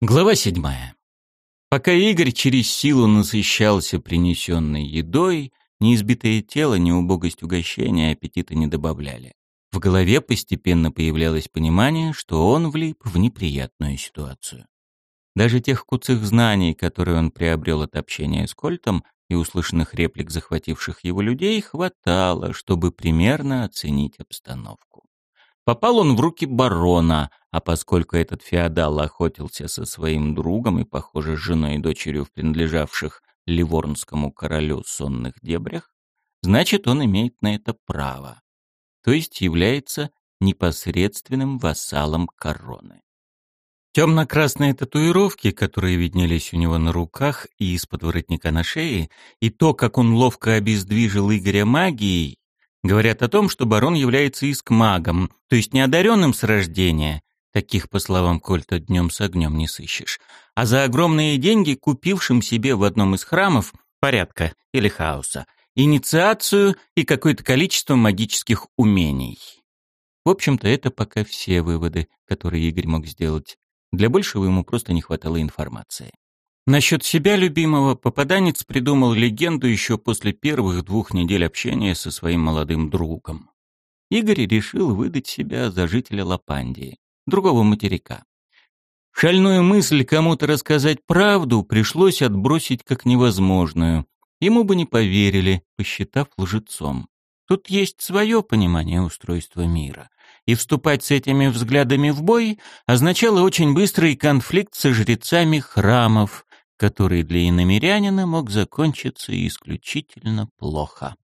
Глава седьмая. Пока Игорь через силу насыщался принесенной едой, ни избитое тело, ни убогость угощения аппетита не добавляли. В голове постепенно появлялось понимание, что он влип в неприятную ситуацию. Даже тех куцых знаний, которые он приобрел от общения с Кольтом и услышанных реплик захвативших его людей, хватало, чтобы примерно оценить обстановку. Попал он в руки барона, а поскольку этот феодал охотился со своим другом и, похоже, с женой и дочерью в принадлежавших Ливорнскому королю сонных дебрях, значит, он имеет на это право, то есть является непосредственным вассалом короны. Темно-красные татуировки, которые виднелись у него на руках и из-под воротника на шее, и то, как он ловко обездвижил Игоря магией, Говорят о том, что барон является искмагом, то есть неодаренным с рождения. Таких, по словам Кольта, днем с огнем не сыщешь. А за огромные деньги купившим себе в одном из храмов порядка или хаоса инициацию и какое-то количество магических умений. В общем-то, это пока все выводы, которые Игорь мог сделать. Для большего ему просто не хватало информации. Насчет себя любимого попаданец придумал легенду еще после первых двух недель общения со своим молодым другом. Игорь решил выдать себя за жителя Лапандии, другого материка. Шальную мысль кому-то рассказать правду пришлось отбросить как невозможную. Ему бы не поверили, посчитав лжецом. Тут есть свое понимание устройства мира. И вступать с этими взглядами в бой означало очень быстрый конфликт со жрецами храмов, который для иномирянина мог закончиться исключительно плохо.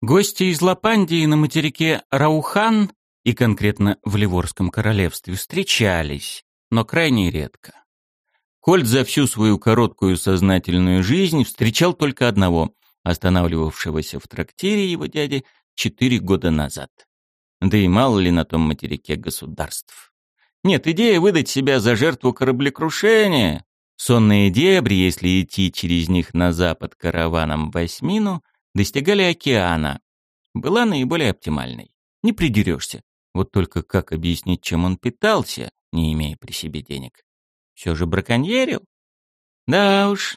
Гости из Лапандии на материке Раухан и конкретно в Ливорском королевстве встречались, но крайне редко. Кольт за всю свою короткую сознательную жизнь встречал только одного, останавливавшегося в трактире его дяди четыре года назад. Да и мало ли на том материке государств. Нет, идея выдать себя за жертву кораблекрушения Сонные дебри, если идти через них на запад караваном в Осьмину, достигали океана. Была наиболее оптимальной. Не придерешься. Вот только как объяснить, чем он питался, не имея при себе денег? Все же браконьерил? Да уж,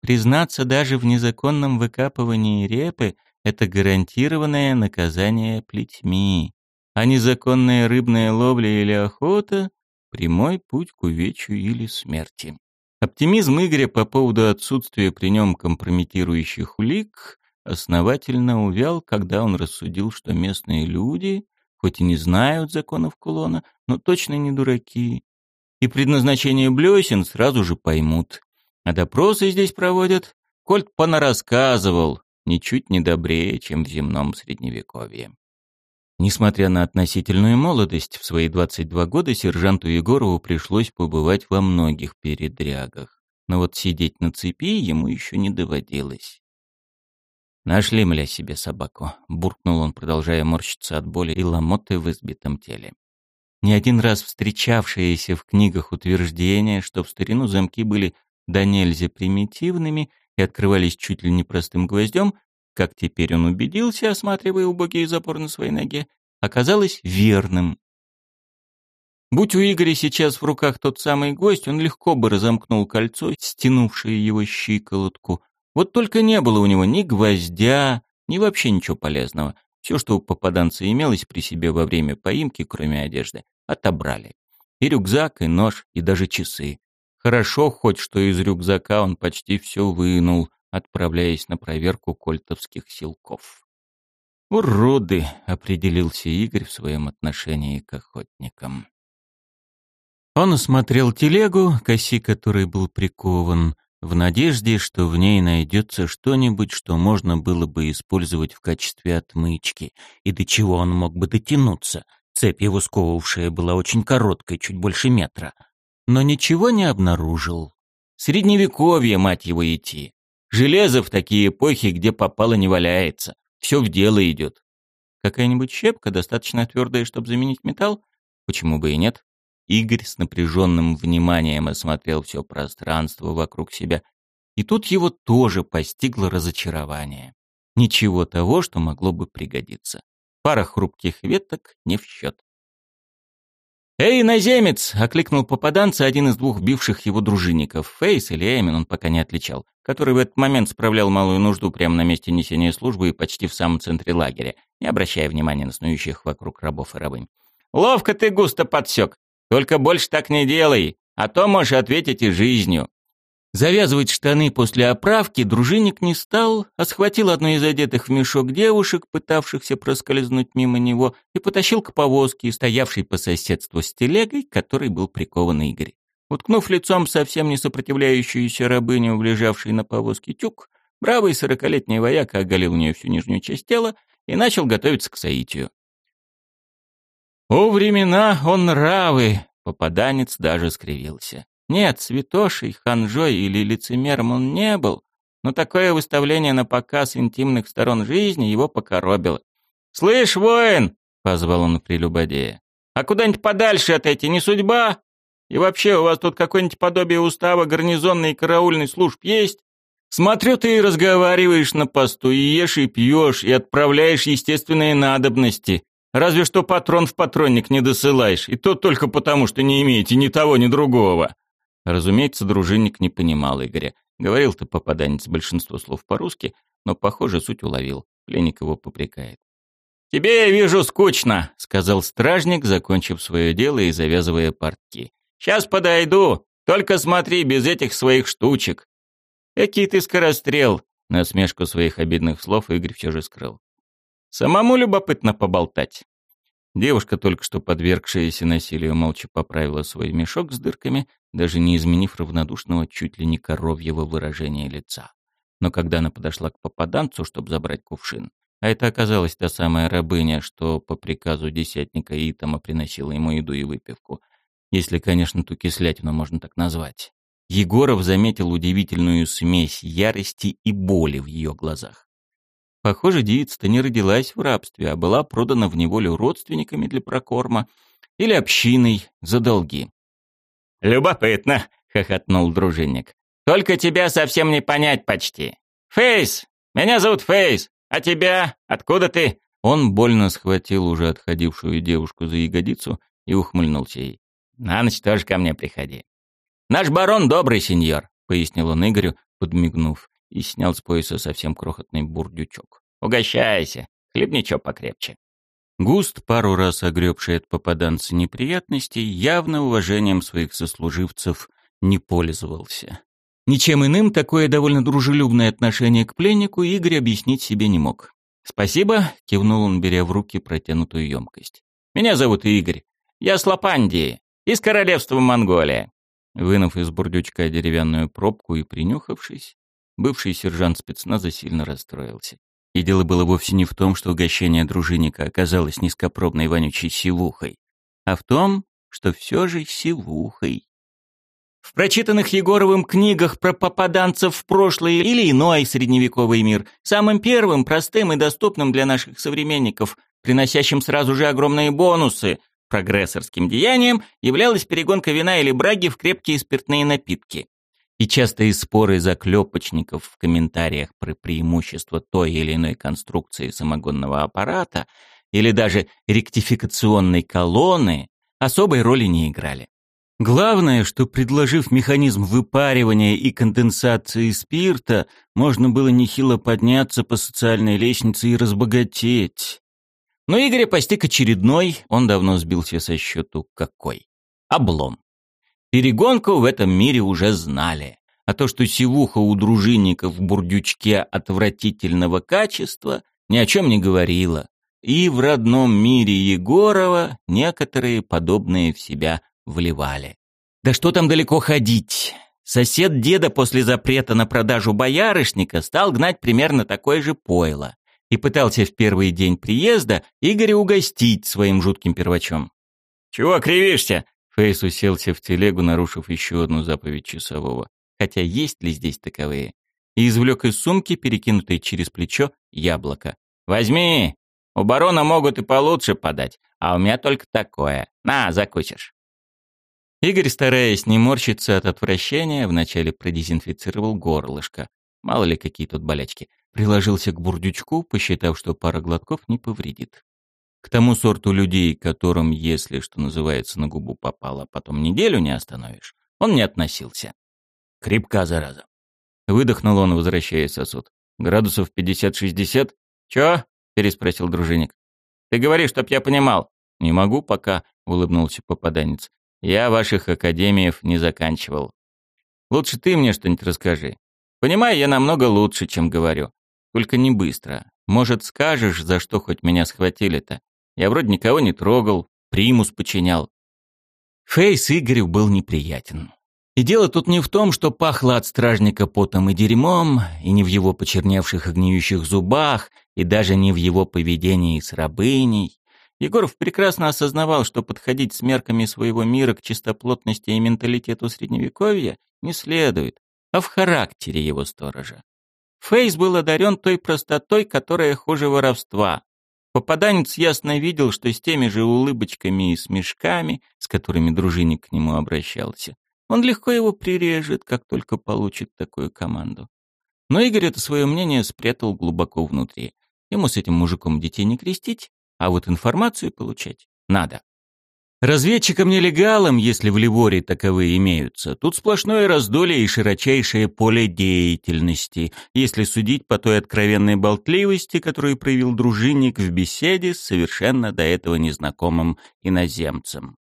признаться даже в незаконном выкапывании репы — это гарантированное наказание плетьми, а незаконная рыбная ловля или охота — прямой путь к увечью или смерти. Оптимизм Игоря по поводу отсутствия при нем компрометирующих улик основательно увял, когда он рассудил, что местные люди, хоть и не знают законов кулона, но точно не дураки, и предназначение блесен сразу же поймут. А допросы здесь проводят, Кольт понарассказывал, ничуть не добрее, чем в земном средневековье. Несмотря на относительную молодость, в свои 22 года сержанту Егорову пришлось побывать во многих передрягах. Но вот сидеть на цепи ему еще не доводилось. «Нашли, мля, себе собаку», — буркнул он, продолжая морщиться от боли и ломоты в избитом теле. Не один раз встречавшиеся в книгах утверждения, что в старину замки были до нельзя примитивными и открывались чуть ли не простым гвоздем, как теперь он убедился, осматривая убогий запор на своей ноге, оказалось верным. Будь у Игоря сейчас в руках тот самый гость, он легко бы разомкнул кольцо, стянувшее его щиколотку. Вот только не было у него ни гвоздя, ни вообще ничего полезного. Все, что у попаданца имелось при себе во время поимки, кроме одежды, отобрали. И рюкзак, и нож, и даже часы. Хорошо хоть, что из рюкзака он почти все вынул, отправляясь на проверку кольтовских силков. «Уроды!» — определился Игорь в своем отношении к охотникам. Он осмотрел телегу, к оси которой был прикован, в надежде, что в ней найдется что-нибудь, что можно было бы использовать в качестве отмычки, и до чего он мог бы дотянуться. Цепь его сковывавшая была очень короткой, чуть больше метра. Но ничего не обнаружил. Средневековье, мать его, идти. Железо в такие эпохи, где попало, не валяется. Все в дело идет. Какая-нибудь щепка, достаточно твердая, чтобы заменить металл? Почему бы и нет? Игорь с напряженным вниманием осмотрел все пространство вокруг себя. И тут его тоже постигло разочарование. Ничего того, что могло бы пригодиться. Пара хрупких веток не в счет. «Эй, наземец!» — окликнул попаданца один из двух бивших его дружинников. Фейс или Эймин он пока не отличал, который в этот момент справлял малую нужду прямо на месте несения службы и почти в самом центре лагеря, не обращая внимания на снующих вокруг рабов и рабынь. «Ловко ты густо подсек. Только больше так не делай, а то можешь ответить и жизнью». Завязывать штаны после оправки дружинник не стал, а схватил одну из одетых в мешок девушек, пытавшихся проскользнуть мимо него, и потащил к повозке, стоявшей по соседству с телегой, которой был прикован Игорь. Уткнув лицом совсем не сопротивляющуюся рабыню, влежавшей на повозке тюк, бравый сорокалетний вояка оголил у нее всю нижнюю часть тела и начал готовиться к соитию. «О, времена он нравы!» — попаданец даже скривился. Нет, святошей, ханжой или лицемером он не был, но такое выставление на показ интимных сторон жизни его покоробило. «Слышь, воин!» — позвал он прелюбодея. «А куда-нибудь подальше от эти не судьба? И вообще, у вас тут какое-нибудь подобие устава гарнизонной и караульной служб есть? Смотрю, ты разговариваешь на посту, и ешь, и пьешь, и отправляешь естественные надобности. Разве что патрон в патронник не досылаешь, и то только потому, что не имеете ни того, ни другого. Разумеется, дружинник не понимал Игоря. Говорил-то попаданец большинство слов по-русски, но, похоже, суть уловил. Пленник его попрекает. «Тебе, я вижу, скучно», — сказал стражник, закончив свое дело и завязывая портки. «Сейчас подойду, только смотри, без этих своих штучек». «Экий ты скорострел», — насмешку своих обидных слов Игорь все же скрыл. «Самому любопытно поболтать». Девушка, только что подвергшаяся насилию, молча поправила свой мешок с дырками, даже не изменив равнодушного чуть ли не коровьего выражения лица. Но когда она подошла к попаданцу, чтобы забрать кувшин, а это оказалась та самая рабыня, что по приказу десятника Итама приносила ему еду и выпивку, если, конечно, ту кислятину можно так назвать. Егоров заметил удивительную смесь ярости и боли в ее глазах. Похоже, девица-то не родилась в рабстве, а была продана в неволю родственниками для прокорма или общиной за долги. «Любопытно», — хохотнул дружинник. «Только тебя совсем не понять почти. Фейс! Меня зовут Фейс! А тебя? Откуда ты?» Он больно схватил уже отходившую девушку за ягодицу и ухмыльнулся ей. «На ночь тоже ко мне приходи». «Наш барон добрый сеньор», — пояснил он Игорю, подмигнув и снял с пояса совсем крохотный бурдючок. «Угощайся, хлебничок покрепче». Густ, пару раз огребший от попаданца неприятностей, явно уважением своих сослуживцев не пользовался. Ничем иным такое довольно дружелюбное отношение к пленнику Игорь объяснить себе не мог. «Спасибо», — кивнул он, беря в руки протянутую емкость. «Меня зовут Игорь. Я с Лапандии, из королевства Монголия». Вынув из бурдючка деревянную пробку и принюхавшись, Бывший сержант спецназа сильно расстроился. И дело было вовсе не в том, что угощение дружинника оказалось низкопробной вонючей силухой, а в том, что все же силухой. В прочитанных Егоровым книгах про попаданцев в прошлое или иной средневековый мир, самым первым, простым и доступным для наших современников, приносящим сразу же огромные бонусы, прогрессорским деянием являлась перегонка вина или браги в крепкие спиртные напитки и частые споры заклепочников в комментариях про преимущество той или иной конструкции самогонного аппарата или даже ректификационной колонны особой роли не играли. Главное, что предложив механизм выпаривания и конденсации спирта, можно было нехило подняться по социальной лестнице и разбогатеть. Но Игоря постиг очередной, он давно сбился со счету какой. Облом. Перегонку в этом мире уже знали, а то, что сивуха у дружинников в бурдючке отвратительного качества, ни о чем не говорила. И в родном мире Егорова некоторые подобные в себя вливали. Да что там далеко ходить? Сосед деда после запрета на продажу боярышника стал гнать примерно такое же пойло и пытался в первый день приезда Игоря угостить своим жутким первачом. «Чего кривишься?» Фейс уселся в телегу, нарушив еще одну заповедь часового. Хотя есть ли здесь таковые? И извлек из сумки, перекинутой через плечо, яблоко. «Возьми! У барона могут и получше подать, а у меня только такое. На, закусишь!» Игорь, стараясь не морщиться от отвращения, вначале продезинфицировал горлышко. Мало ли какие тут болячки. Приложился к бурдючку, посчитав, что пара глотков не повредит. К тому сорту людей, которым, если, что называется, на губу попало, потом неделю не остановишь, он не относился. Крепка, зараза. Выдохнул он, возвращая сосуд. Градусов 50-60? Чё? переспросил дружинник. Ты говоришь, чтоб я понимал. Не могу пока, улыбнулся попаданец. Я ваших академиев не заканчивал. Лучше ты мне что-нибудь расскажи. Понимаю, я намного лучше, чем говорю. Только не быстро. Может, скажешь, за что хоть меня схватили-то? Я вроде никого не трогал, примус подчинял. Фейс Игорю был неприятен. И дело тут не в том, что пахло от стражника потом и дерьмом, и не в его почерневших и зубах, и даже не в его поведении с рабыней. Егоров прекрасно осознавал, что подходить с мерками своего мира к чистоплотности и менталитету Средневековья не следует, а в характере его сторожа. Фейс был одарен той простотой, которая хуже воровства. Попаданец ясно видел, что с теми же улыбочками и смешками, с которыми дружинник к нему обращался, он легко его прирежет, как только получит такую команду. Но Игорь это свое мнение спрятал глубоко внутри. Ему с этим мужиком детей не крестить, а вот информацию получать надо. Разведчикам-нелегалам, если в Ливоре таковые имеются, тут сплошное раздолье и широчайшее поле деятельности, если судить по той откровенной болтливости, которую проявил дружинник в беседе с совершенно до этого незнакомым иноземцем.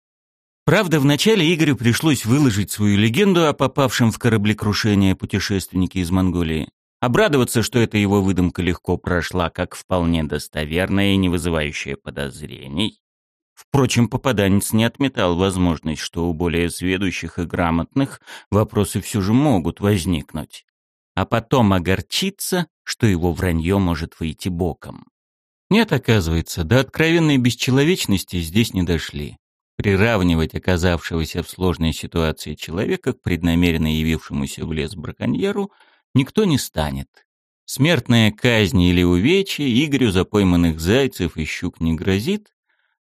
Правда, вначале Игорю пришлось выложить свою легенду о попавшем в кораблекрушение путешественнике из Монголии. Обрадоваться, что эта его выдумка легко прошла, как вполне достоверная и не вызывающая подозрений. Впрочем, попаданец не отметал возможность, что у более сведущих и грамотных вопросы все же могут возникнуть. А потом огорчиться, что его вранье может выйти боком. Нет, оказывается, до откровенной бесчеловечности здесь не дошли. Приравнивать оказавшегося в сложной ситуации человека к преднамеренно явившемуся в лес браконьеру никто не станет. Смертная казнь или увечье Игорю за пойманных зайцев и щук не грозит,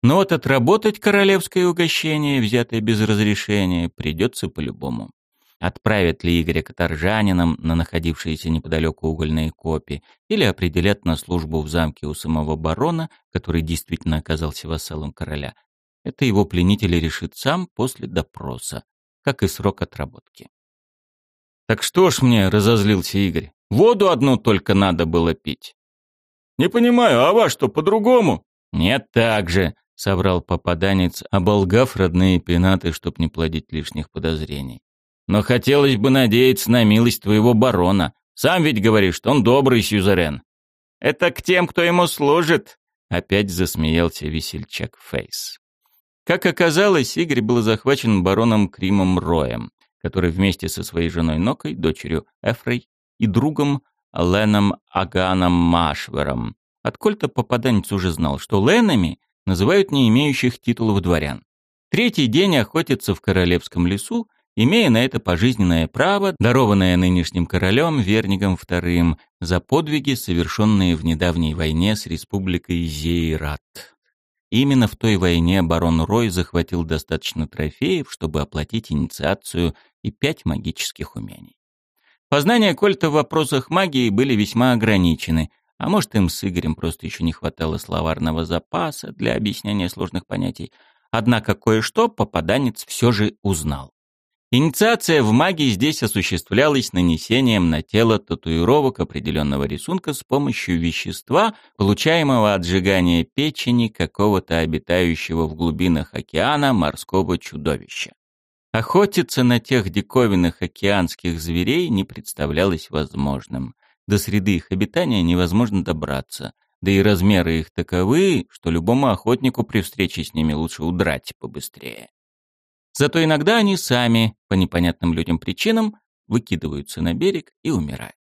но вот отработать королевское угощение, взятое без разрешения, придется по-любому. Отправят ли Игоря каторжанином на находившиеся неподалеку угольные копи или определят на службу в замке у самого барона, который действительно оказался вассалом короля, это его пленитель решит сам после допроса, как и срок отработки. «Так что ж мне?» — разозлился Игорь. «Воду одну только надо было пить». «Не понимаю, а вас что, по-другому?» «Нет, так же», — соврал попаданец, оболгав родные пенаты, чтоб не плодить лишних подозрений. «Но хотелось бы надеяться на милость твоего барона. Сам ведь говоришь, что он добрый сюзерен». «Это к тем, кто ему служит», — опять засмеялся весельчак Фейс. Как оказалось, Игорь был захвачен бароном Кримом Роем, который вместе со своей женой Нокой, дочерью Эфрей и другом Леном Аганом Машвером. Откольто попаданец уже знал, что Ленами называют не имеющих титулов дворян. Третий день охотятся в королевском лесу, имея на это пожизненное право, дарованное нынешним королем Вернигом II за подвиги, совершенные в недавней войне с республикой Зейрат. Именно в той войне барон Рой захватил достаточно трофеев, чтобы оплатить инициацию и пять магических умений. Познания Кольта в вопросах магии были весьма ограничены, а может им с Игорем просто еще не хватало словарного запаса для объяснения сложных понятий. Однако кое-что попаданец все же узнал. Инициация в магии здесь осуществлялась нанесением на тело татуировок определенного рисунка с помощью вещества, получаемого от сжигания печени какого-то обитающего в глубинах океана морского чудовища. Охотиться на тех диковинных океанских зверей не представлялось возможным. До среды их обитания невозможно добраться, да и размеры их таковы, что любому охотнику при встрече с ними лучше удрать побыстрее. Зато иногда они сами, по непонятным людям причинам, выкидываются на берег и умирают.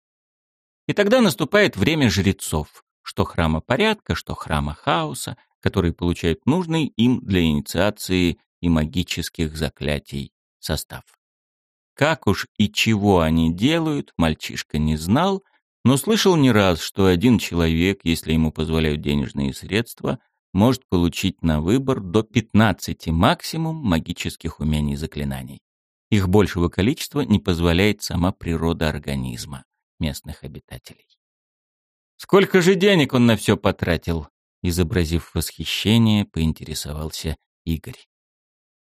И тогда наступает время жрецов, что храма порядка, что храма хаоса, которые получают нужный им для инициации и магических заклятий состав. Как уж и чего они делают, мальчишка не знал, но слышал не раз, что один человек, если ему позволяют денежные средства, может получить на выбор до 15 максимум магических умений и заклинаний. Их большего количества не позволяет сама природа организма местных обитателей. Сколько же денег он на все потратил? Изобразив восхищение, поинтересовался Игорь.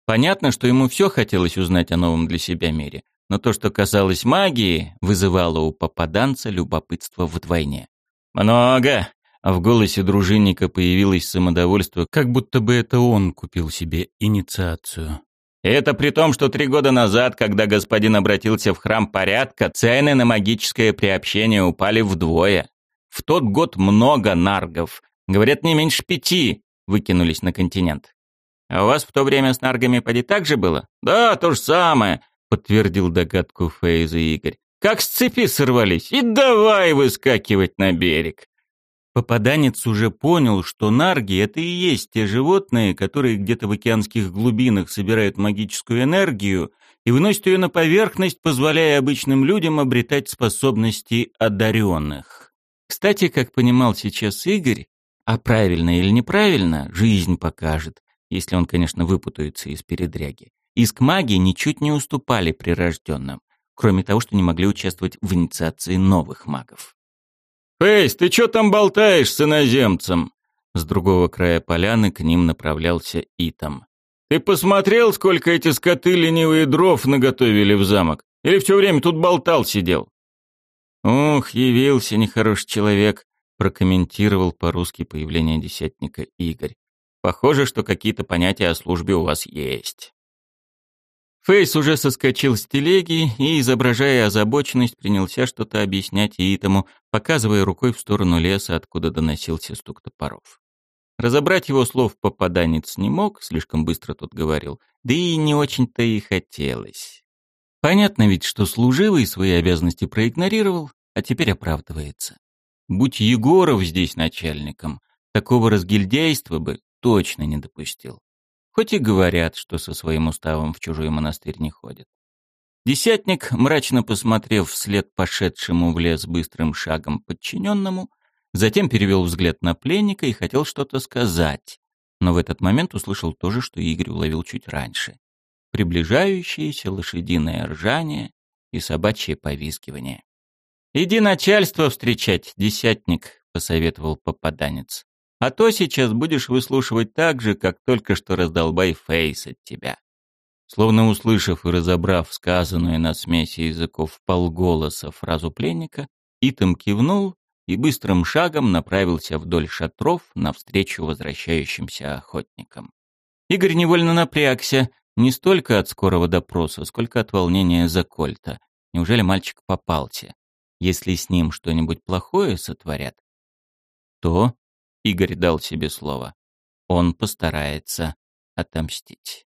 Понятно, что ему все хотелось узнать о новом для себя мире, но то, что касалось магии, вызывало у попаданца любопытство вдвойне. «Много!» А в голосе дружинника появилось самодовольство, как будто бы это он купил себе инициацию. Это при том, что три года назад, когда господин обратился в храм порядка, цены на магическое приобщение упали вдвое. В тот год много наргов, говорят, не меньше пяти, выкинулись на континент. А у вас в то время с наргами поди так же было? Да, то же самое, подтвердил догадку Фейза Игорь. Как с цепи сорвались, и давай выскакивать на берег. Попаданец уже понял, что нарги — это и есть те животные, которые где-то в океанских глубинах собирают магическую энергию и выносят ее на поверхность, позволяя обычным людям обретать способности одаренных. Кстати, как понимал сейчас Игорь, а правильно или неправильно, жизнь покажет, если он, конечно, выпутается из передряги. Иск магии ничуть не уступали прирожденным, кроме того, что не могли участвовать в инициации новых магов. «Фейс, ты чё там болтаешь с иноземцем?» С другого края поляны к ним направлялся Итам. «Ты посмотрел, сколько эти скоты ленивые дров наготовили в замок? Или все время тут болтал сидел?» «Ух, явился нехороший человек», прокомментировал по-русски появление десятника Игорь. «Похоже, что какие-то понятия о службе у вас есть». Фейс уже соскочил с телеги и, изображая озабоченность, принялся что-то объяснять Итому, показывая рукой в сторону леса, откуда доносился стук топоров. Разобрать его слов попаданец не мог, слишком быстро тут говорил, да и не очень-то и хотелось. Понятно ведь, что служивый свои обязанности проигнорировал, а теперь оправдывается. Будь Егоров здесь начальником, такого разгильдяйства бы точно не допустил. Хоть и говорят, что со своим уставом в чужой монастырь не ходят. Десятник, мрачно посмотрев вслед пошедшему в лес быстрым шагом подчиненному, затем перевел взгляд на пленника и хотел что-то сказать, но в этот момент услышал то же, что Игорь уловил чуть раньше. Приближающееся лошадиное ржание и собачье повизгивание. «Иди начальство встречать, десятник», — посоветовал попаданец. А то сейчас будешь выслушивать так же, как только что раздолбай фейс от тебя. Словно услышав и разобрав сказанную на смеси языков полголоса фразу пленника, Итам кивнул и быстрым шагом направился вдоль шатров навстречу возвращающимся охотникам. Игорь невольно напрягся, не столько от скорого допроса, сколько от волнения за Кольта. Неужели мальчик попался? Если с ним что-нибудь плохое сотворят, то Игорь дал себе слово. Он постарается отомстить.